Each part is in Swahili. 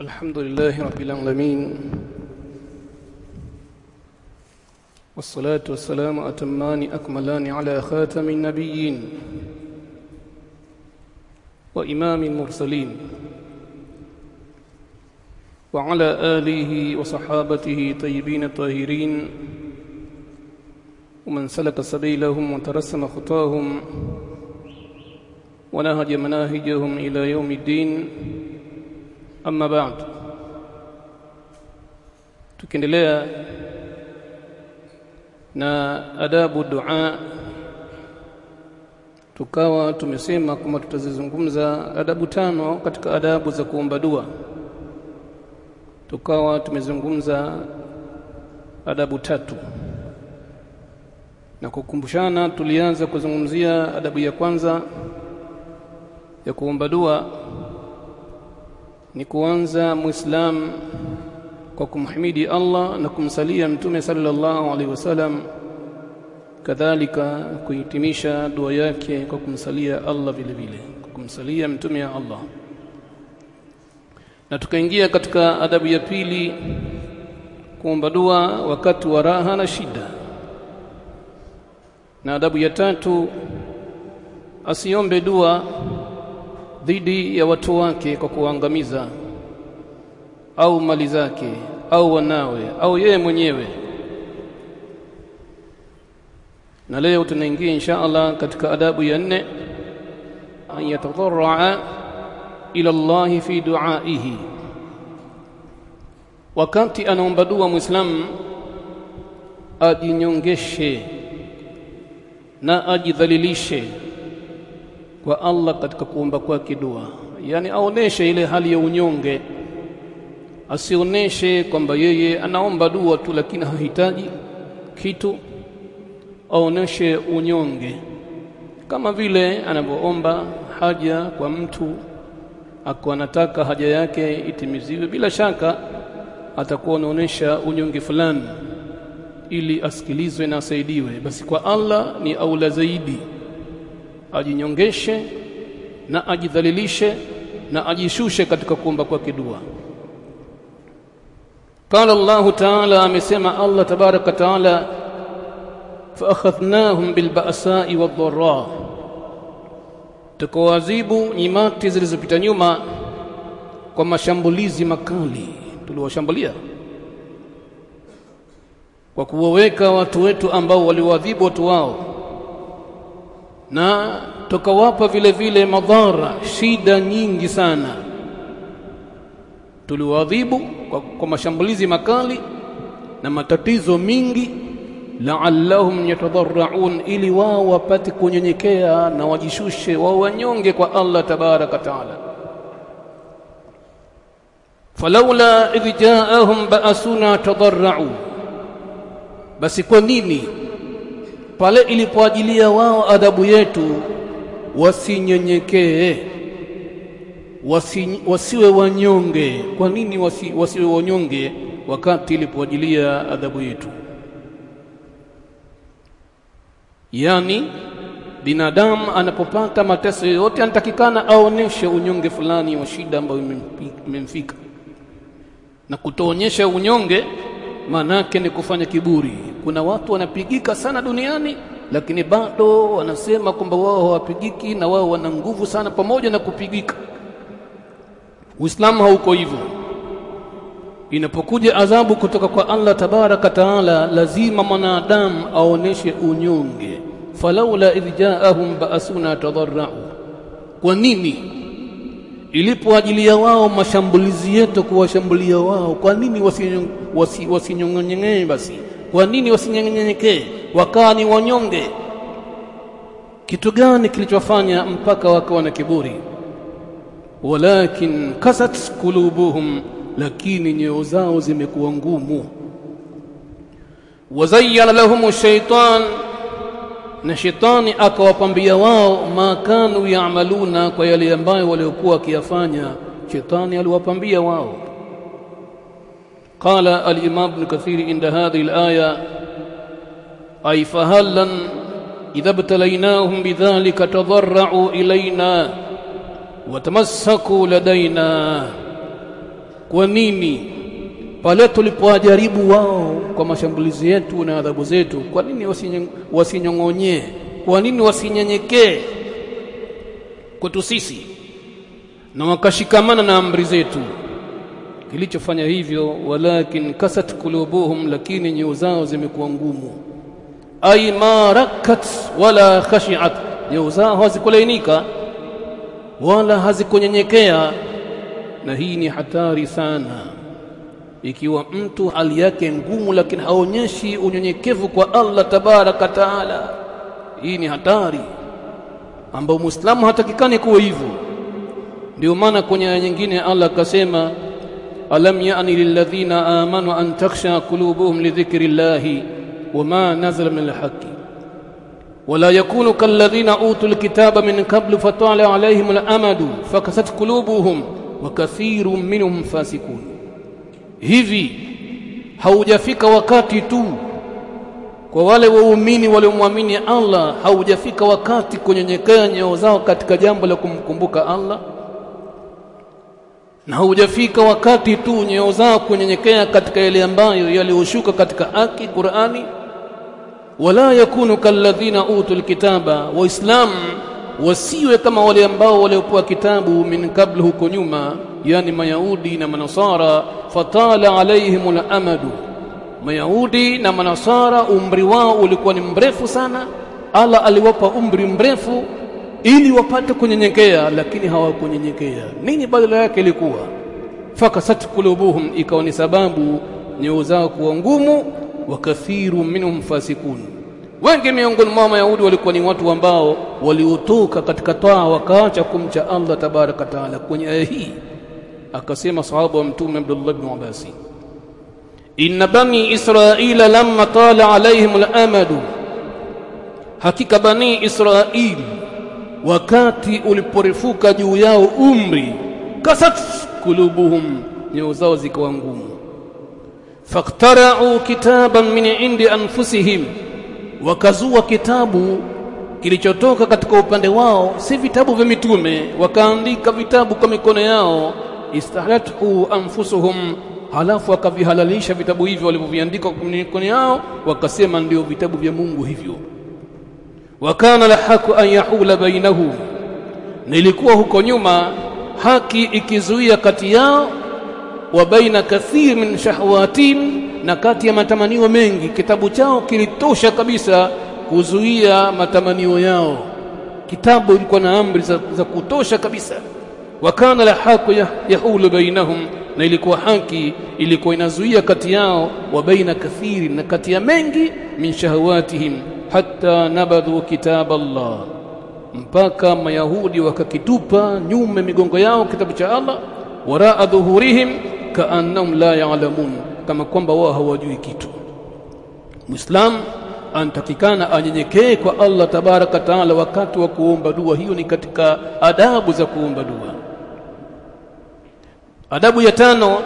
الحمد لله رب العالمين. والصلاة والسلام أتمان أكملان على خاتم النبيين وإمام المرسلين وعلى آله وصحابته طيبين الطاهرين ومن سلك سبيلهم وترسم خطاهم ونهج مناهجهم إلى يوم الدين. Amma ba'd. Tukiendelea na adabu dua, tukawa tumesema kama tutazizungumza adabu tano katika adabu za kuomba dua. Tukawa tumezungumza adabu tatu, na kukumbushana, tulianza kuzungumzia adabu ya kwanza ya kuomba dua ni kuanza muislam kwa kumhimidi Allah na kumsalia mtume sallallahu alaihi wasallam. Kadhalika kuhitimisha dua yake kwa kumsalia Allah vile vile kumsalia mtume ya Allah. Na tukaingia katika adabu ya pili kuomba dua wakati wa raha na shida. Na adabu ya tatu asiombe dua dhidi ya watu wake kwa kuangamiza au mali zake au wanawe au yeye mwenyewe. Na leo tunaingia insha Allah katika adabu ya nne an yatadarraa ila Allah fi duaihi. Wakati anaomba dua muislamu ajinyongeshe na ajidhalilishe kwa Allah katika kuomba kwake dua, yani aoneshe ile hali ya unyonge, asioneshe kwamba yeye anaomba dua tu, lakini hahitaji kitu. Aoneshe unyonge, kama vile anavyoomba haja kwa mtu ako anataka haja yake itimiziwe, bila shaka atakuwa anaonesha unyonge fulani ili asikilizwe na asaidiwe. Basi kwa Allah ni aula zaidi ajinyongeshe na ajidhalilishe na ajishushe katika kuomba kwake dua. قال الله Ta'ala, amesema Allah tabaraka taala, فاخذناهم akhadhnahum والضراء wad nyimati zilizopita nyuma kwa mashambulizi makali. Tuliwashambulia kwa kuwaweka watu wetu ambao waliwaadhibu watu wao na tukawapa vile vile madhara shida nyingi sana. Tuliwadhibu kwa, kwa mashambulizi makali na matatizo mingi. La'allahum yatadharraun ili wao wapate kunyenyekea na wajishushe wao wanyonge kwa Allah tabaraka taala. Falaula idh ja'ahum ba'asuna tadarra'u. Basi kwa nini pale ilipoajilia wao adhabu yetu wasinyenyekee wasi, wasiwe wanyonge. Kwa nini wasi, wasiwe wanyonge wakati ilipoajilia adhabu yetu? Yani binadamu anapopata mateso yoyote anatakikana aoneshe unyonge fulani wa shida ambayo imemfika na kutoonyesha unyonge manake ni kufanya kiburi. Kuna watu wanapigika sana duniani lakini bado wanasema kwamba wao hawapigiki na wao wana nguvu sana pamoja na kupigika. Uislamu hauko hivyo. Inapokuja adhabu kutoka kwa Allah tabaraka taala lazima mwanadamu aoneshe unyonge. Falaula idh jaahum ba'asuna tadarra'u. Kwa nini ilipoajilia wao mashambulizi yetu kuwashambulia wao kwa nini wasinyong'onyeng'ee wasi, wasi basi? Kwa nini wasinyenyenyekee wakawa ni wanyonge. Kitu gani kilichofanya mpaka wakawa na kiburi? Walakin kasat kulubuhum lakini nyoyo zao zimekuwa ngumu. Wazayyana lahum shaitan na shetani akawapambia wao makanu yaamaluna kwa yale ambayo waliokuwa wakiyafanya shetani aliwapambia wao قال الإمام ابن كثير عند هذه الآية أي فهلا إذا ابتليناهم بذلك تضرعوا إلينا وتمسكوا لدينا kwa nini pale tulipowajaribu wao kwa mashambulizi yetu na adhabu zetu kwa nini wasinyong'onyee kwa nini wasinyenyekee kwetu sisi? Na wakashikamana na amri zetu. Kilichofanya hivyo walakin kasat kulubuhum lakini nyoyo zao zimekuwa ngumu. Ay ma rakkat wala khashiat nyoyo zao hazikulainika wala hazikunyenyekea. Na hii ni hatari sana ikiwa mtu hali yake ngumu lakini haonyeshi unyenyekevu kwa Allah tabaraka taala hii ni hatari ambao muislamu hatakikani kuwa hivyo ndio maana kwenye aya nyingine Allah akasema alam ya'ni lilladhina amanu an takhsha qulubuhum lidhikri llahi wama nazala min alhaqi ولا يكونوا كالذين اوتوا الكتاب من قبل فطال عليهم الامد فكست قلوبهم وكثير منهم فاسقون hivi haujafika wakati tu. Kwa wale waumini waliomwamini Allah haujafika wakati kunyenyekea nyeo zao katika jambo la kumkumbuka Allah? Na haujafika wakati tu nyeo zao kunyenyekea katika yale ambayo yaliyoshuka katika haki Qur'ani? Wala yakunu kalladhina utul kitaba waislam wasiwe kama wale ambao waliopewa kitabu min kabla huko nyuma yani mayahudi na manasara fatala alaihim lamadu mayahudi na manasara umri wao ulikuwa ni mrefu sana. Ala aliwapa umri mrefu ili wapate kunyenyekea lakini hawakunyenyekea. Nini badala yake ilikuwa? Fakasat kulubuhum ikawa ni sababu nyoo zao kuwa ngumu wa kathiru minhum fasikun wengi miongoni mwa mayahudi walikuwa ni watu ambao waliotoka katika taa wakaacha kumcha Allah tabaraka taala kwenye aya hii akasema sahaba wa mtume Abdullah ibn Abbas inna bani israila lamma tala alaihim al-amadu hakika bani israil wakati uliporefuka juu yao umri kasat kulubuhum nyoyo zao zikawa ngumu faktarau kitaban min indi anfusihim wakazua kitabu kilichotoka katika upande wao si vitabu vya mitume wakaandika vitabu kwa mikono yao istahlatu anfusuhum halafu wakavihalalisha vitabu hivyo walivyoviandika kwa mikono yao wakasema ndio vitabu vya Mungu hivyo. Wakana lahaku an yahula bainahum nilikuwa huko nyuma haki ikizuia kati yao wa baina kathir min shahwatim na kati ya matamanio mengi kitabu chao kilitosha kabisa kuzuia matamanio yao kitabu ilikuwa na amri za, za kutosha kabisa wakana haqu yahulu bainahum na ilikuwa haki ilikuwa inazuia kati yao wa baina kathiri na kati ya mengi min shahawatihim hatta nabadhu kitab Allah mpaka mayahudi wakakitupa nyume migongo yao kitabu cha Allah waraa dhuhurihim kaannahum la ya'lamun kama kwamba wao hawajui kitu. Muislam anatakikana anyenyekee kwa Allah tabaraka taala wakati wa kuomba dua. Hiyo ni katika adabu za kuomba dua. Adabu ya tano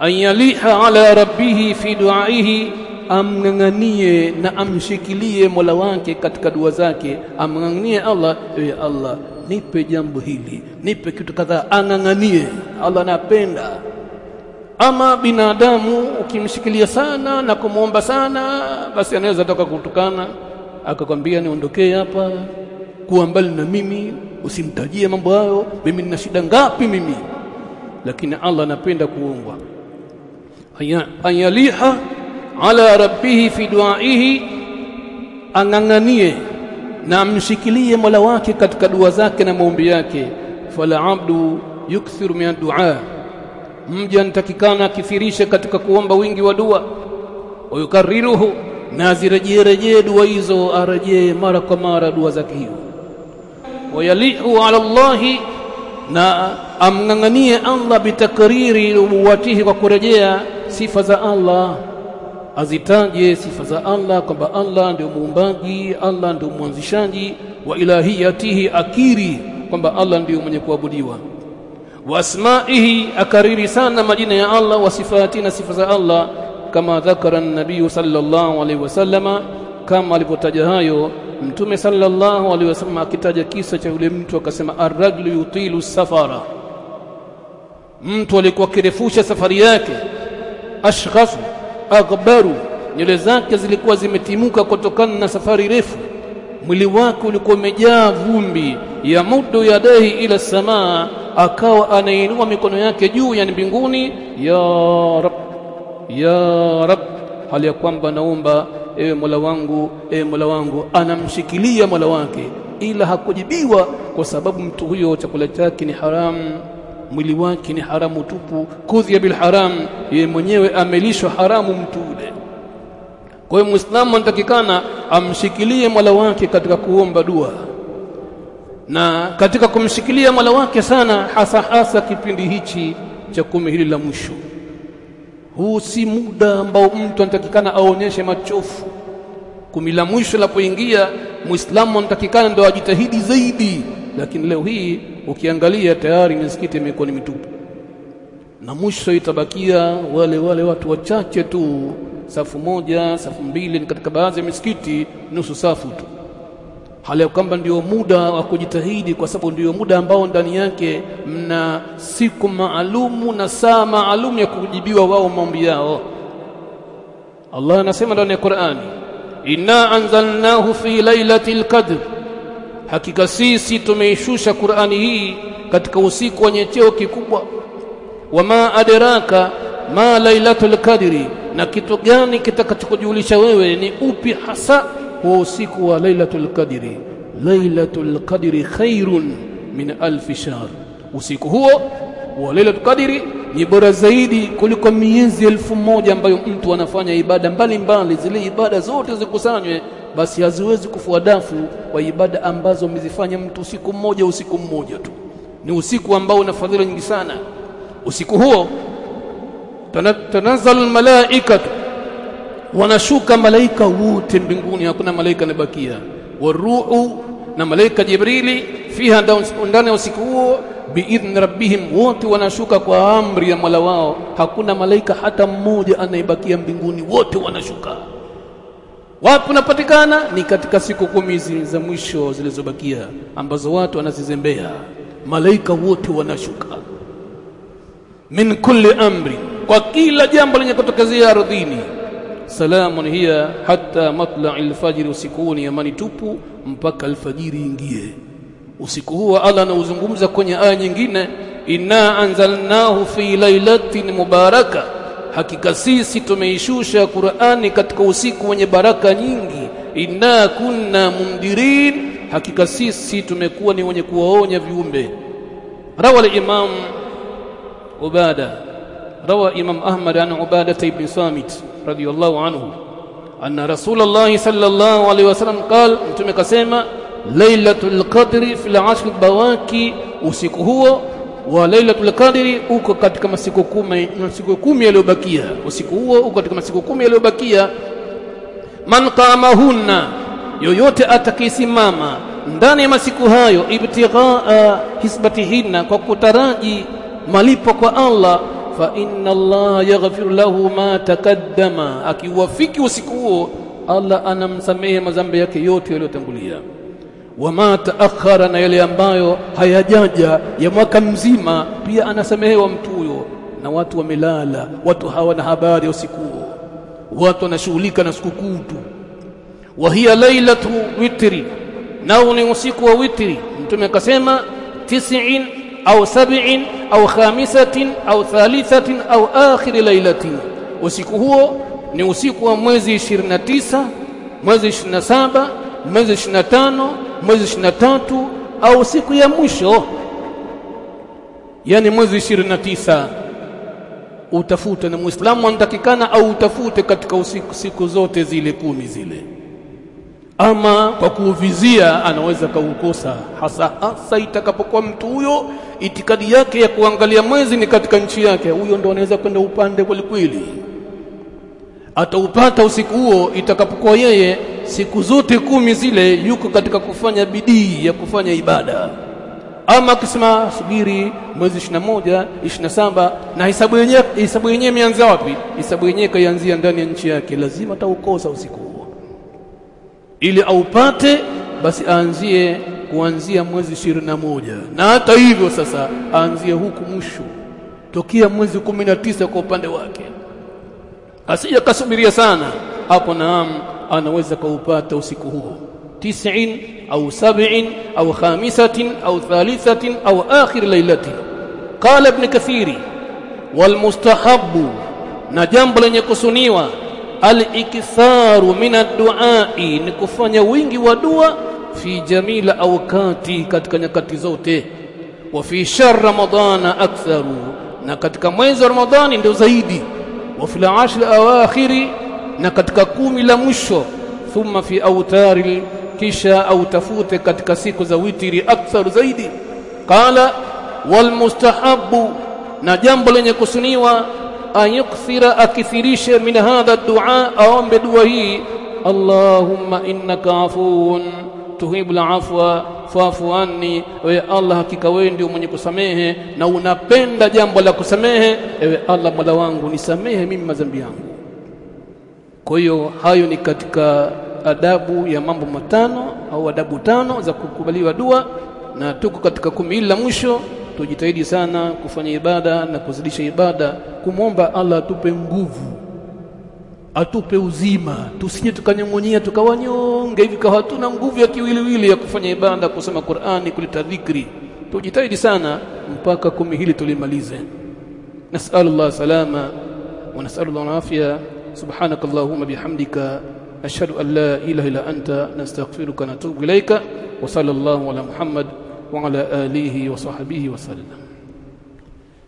an yaliha ala rabbihi fi duaihi amng'ang'anie na amshikilie mola wake katika dua zake amng'ang'anie Allah ewe Allah nipe jambo hili nipe kitu kadhaa ang'ang'anie Allah anapenda ama binadamu ukimshikilia sana na kumwomba sana basi anaweza toka kutukana akakwambia niondokee hapa kuwa mbali na mimi usimtajie mambo hayo mimi nina shida ngapi mimi? Lakini Allah anapenda kuombwa ayaliha ala rabbihi fi duaihi ang'ang'anie na amshikilie mola wake katika dua zake na maombi yake. Fala abdu yukthiru min ad-du'a mja anatakikana akifirishe katika kuomba wingi wa dua. Wayukariruhu na azirejee rejee dua hizo arejee mara kwa mara dua zake hiyo. Wayalihu ala llahi na amng'ang'anie Allah bitakriri uwatihi kwa kurejea sifa za Allah. Azitaje sifa za Allah kwamba Allah ndio muumbaji Allah ndio mwanzishaji wa ilahiyatihi akiri kwamba Allah ndio mwenye kuabudiwa asmaihi akariri sana majina ya Allah wa sifati na sifa za Allah kama dhakara nabii sallallahu alaihi wasallama kama alipotaja hayo mtume sallallahu alaihi wasallam akitaja kisa cha yule mtu akasema arrajulu yutilu safara. Mtu alikuwa akirefusha safari yake ashghasu aghbaru nywele zake zilikuwa zimetimuka kutokana na safari refu. Mwili wake ulikuwa umejaa vumbi ya mudu yadaihi ila samaa akawa anainua mikono yake juu yani mbinguni ya rab ya rab hali ya kwamba naomba ewe mola wangu ewe mola wangu anamshikilia mola wake ila hakujibiwa kwa sababu mtu huyo chakula chake ni haramu mwili wake ni haramu tupu kudhia bil haram yeye mwenyewe amelishwa haramu mtu ule. Kwa hiyo muislamu anatakikana amshikilie mola wake katika kuomba dua na katika kumshikilia mola wake sana hasa hasa kipindi hichi cha kumi hili la mwisho. Huu si muda ambao mtu anatakikana aonyeshe machofu. Kumi la mwisho lapoingia muislamu anatakikana ndo ajitahidi zaidi. Lakini leo hii ukiangalia tayari misikiti imekuwa ni mitupu. Na mwisho itabakia wale wale watu wachache tu. Safu moja safu mbili katika baadhi ya misikiti nusu safu tu hali ya kwamba ndio muda wa kujitahidi kwa sababu ndio muda ambao ndani yake mna siku maalumu na saa maalumu ya kujibiwa wao maombi yao. Allah anasema ndani ya Qur'ani inna anzalnahu fi lailatil qadr. Hakika sisi tumeishusha Qur'ani hii katika usiku wenye cheo kikubwa. Wama adraka ma lailatul qadri na kitu gani kitakachokujulisha wewe ni upi hasa huo usiku wa lailatul qadri. Lailatul qadri khairun min alf shahr. Usiku huo wa lailatul qadri ni bora zaidi kuliko miezi elfu moja ambayo mtu anafanya ibada mbalimbali. Zile ibada zote zikusanywe basi haziwezi kufua dafu kwa ibada ambazo amezifanya mtu usiku mmoja usiku mmoja tu. Ni usiku ambao una fadhila nyingi sana. Usiku huo tanazzalu almalaikatu wanashuka malaika wote mbinguni hakuna malaika anabakia waruhu na malaika jibrili fiha ndani ya usiku huo biidhni rabbihim wote wanashuka kwa amri ya mwala wao. Hakuna malaika hata mmoja anayebakia mbinguni wote wanashuka. Wapi unapatikana? Ni katika siku kumi za mwisho zilizobakia ambazo watu wanazizembea. Malaika wote wanashuka. Min kulli amri kwa kila jambo lenye kutokezea ardhini salamun hiya hatta matla'il fajr usikuni amani tupu mpaka alfajiri ingie. Usiku huo Allah anauzungumza kwenye aya nyingine inna anzalnahu fi lailatin mubaraka. Hakika sisi tumeishusha Qur'ani katika usiku wenye baraka nyingi. Inna kunna mundirin. Hakika sisi tumekuwa ni wenye kuwaonya viumbe. Rawa al-imam ubada rawa imam ahmad an ubada ibn samit radiyallahu anhu anna rasulullah sallallahu alaihi wasallam qala mtume kasema lailatul qadri fil ashr bawaki usiku huo wa lailatul qadri uko katika masiku kumi masiku kumi yaliyobakia. Usiku huo uko katika masiku kumi yaliyobakia. Man qamahunna yoyote atakayesimama ndani ya masiku hayo ibtighaa hisbatihinna kwa kutaraji malipo kwa Allah fa inna Allah yaghfir lahu ma taqaddama, akiwafiki usiku huo Allah anamsamehe madhambi yake yote yaliyotangulia. Wama taakhara na yale ambayo hayajaja ya mwaka mzima pia anasamehewa mtu huyo. Na watu wamelala watu hawana habari usiku huo. Watu wanashughulika na sikukuu tu. Wa hiya lailatu witri nao ni usiku wa witri. Mtume akasema tis'in au sab'in au khamisatin au thalithatin au akhir lailatin usiku huo ni usiku wa mwezi 29 mwezi 27 mwezi 25 mwezi 23 au siku ya mwisho yani mwezi 29 utafute na muislamu anatakikana au utafute katika usiku siku zote zile kumi zile. Ama kwa kuuvizia anaweza kaukosa hasa hasa itakapokuwa mtu huyo itikadi yake ya kuangalia mwezi ni katika nchi yake. Huyo ndo anaweza kwenda upande kweli kweli. Ataupata usiku huo itakapokuwa yeye siku zote kumi zile yuko katika kufanya bidii ya kufanya ibada. Ama akisema subiri mwezi 21 27 na hesabu yenyewe hesabu yenyewe imeanza wapi? Hesabu yenyewe kaianzia ndani ya nchi yake. Lazima ataukosa usiku huo. Ili aupate basi aanzie kuanzia mwezi 21 na hata hivyo sasa aanzie huku mwisho. Tokia mwezi 19 kwa upande wake. Asije kasubiria sana. Hapo naam anaweza kaupata usiku huo. Tis'in au sab'in au khamisatin au thalithatin au akhir lailati. Qala ibn kathiri wal na jambo lenye kusuniwa al-iktharu min ad-du'a ni kufanya wingi wa dua fi jamila awqati katika nyakati zote wa fi shahr ramadana aktharu na katika mwezi wa ramadhani ndio zaidi wa fil ashr awakhiri na katika kumi la mwisho thumma fi autari kisha au tafute katika siku za witiri aktharu zaidi qala wal mustahabbu na jambo lenye kusuniwa ayukthira akithirishe min hadha dua aombe dua hii allahumma innaka afuun tuhibul afwa fa'fu anni. Ewe allah hakika wewe ndio mwenye kusamehe na unapenda jambo la kusamehe. Ewe allah mola wangu nisamehe mimi madhambi yangu. Kwa hiyo hayo ni katika adabu ya mambo matano au adabu tano za kukubaliwa dua na tuko katika kumi hili la mwisho. Tujitahidi sana kufanya ibada na kuzidisha ibada kumwomba Allah atupe nguvu atupe uzima tusije tukanyong'onyea tukawanyonge hivi kawa hatuna nguvu ya kiwiliwili ya kufanya ibada kusoma Qur'ani kuleta dhikri. Tujitahidi sana mpaka kumi hili tulimalize. Nasalu Allah salama wa nasalu Allah afya. Subhanakallahumma bihamdika. Ashhadu an la ilaha illa anta nastaghfiruka wa natubu ilaika wa sallallahu ala muhammad wa ala alihi wa sahbihi wa sallam.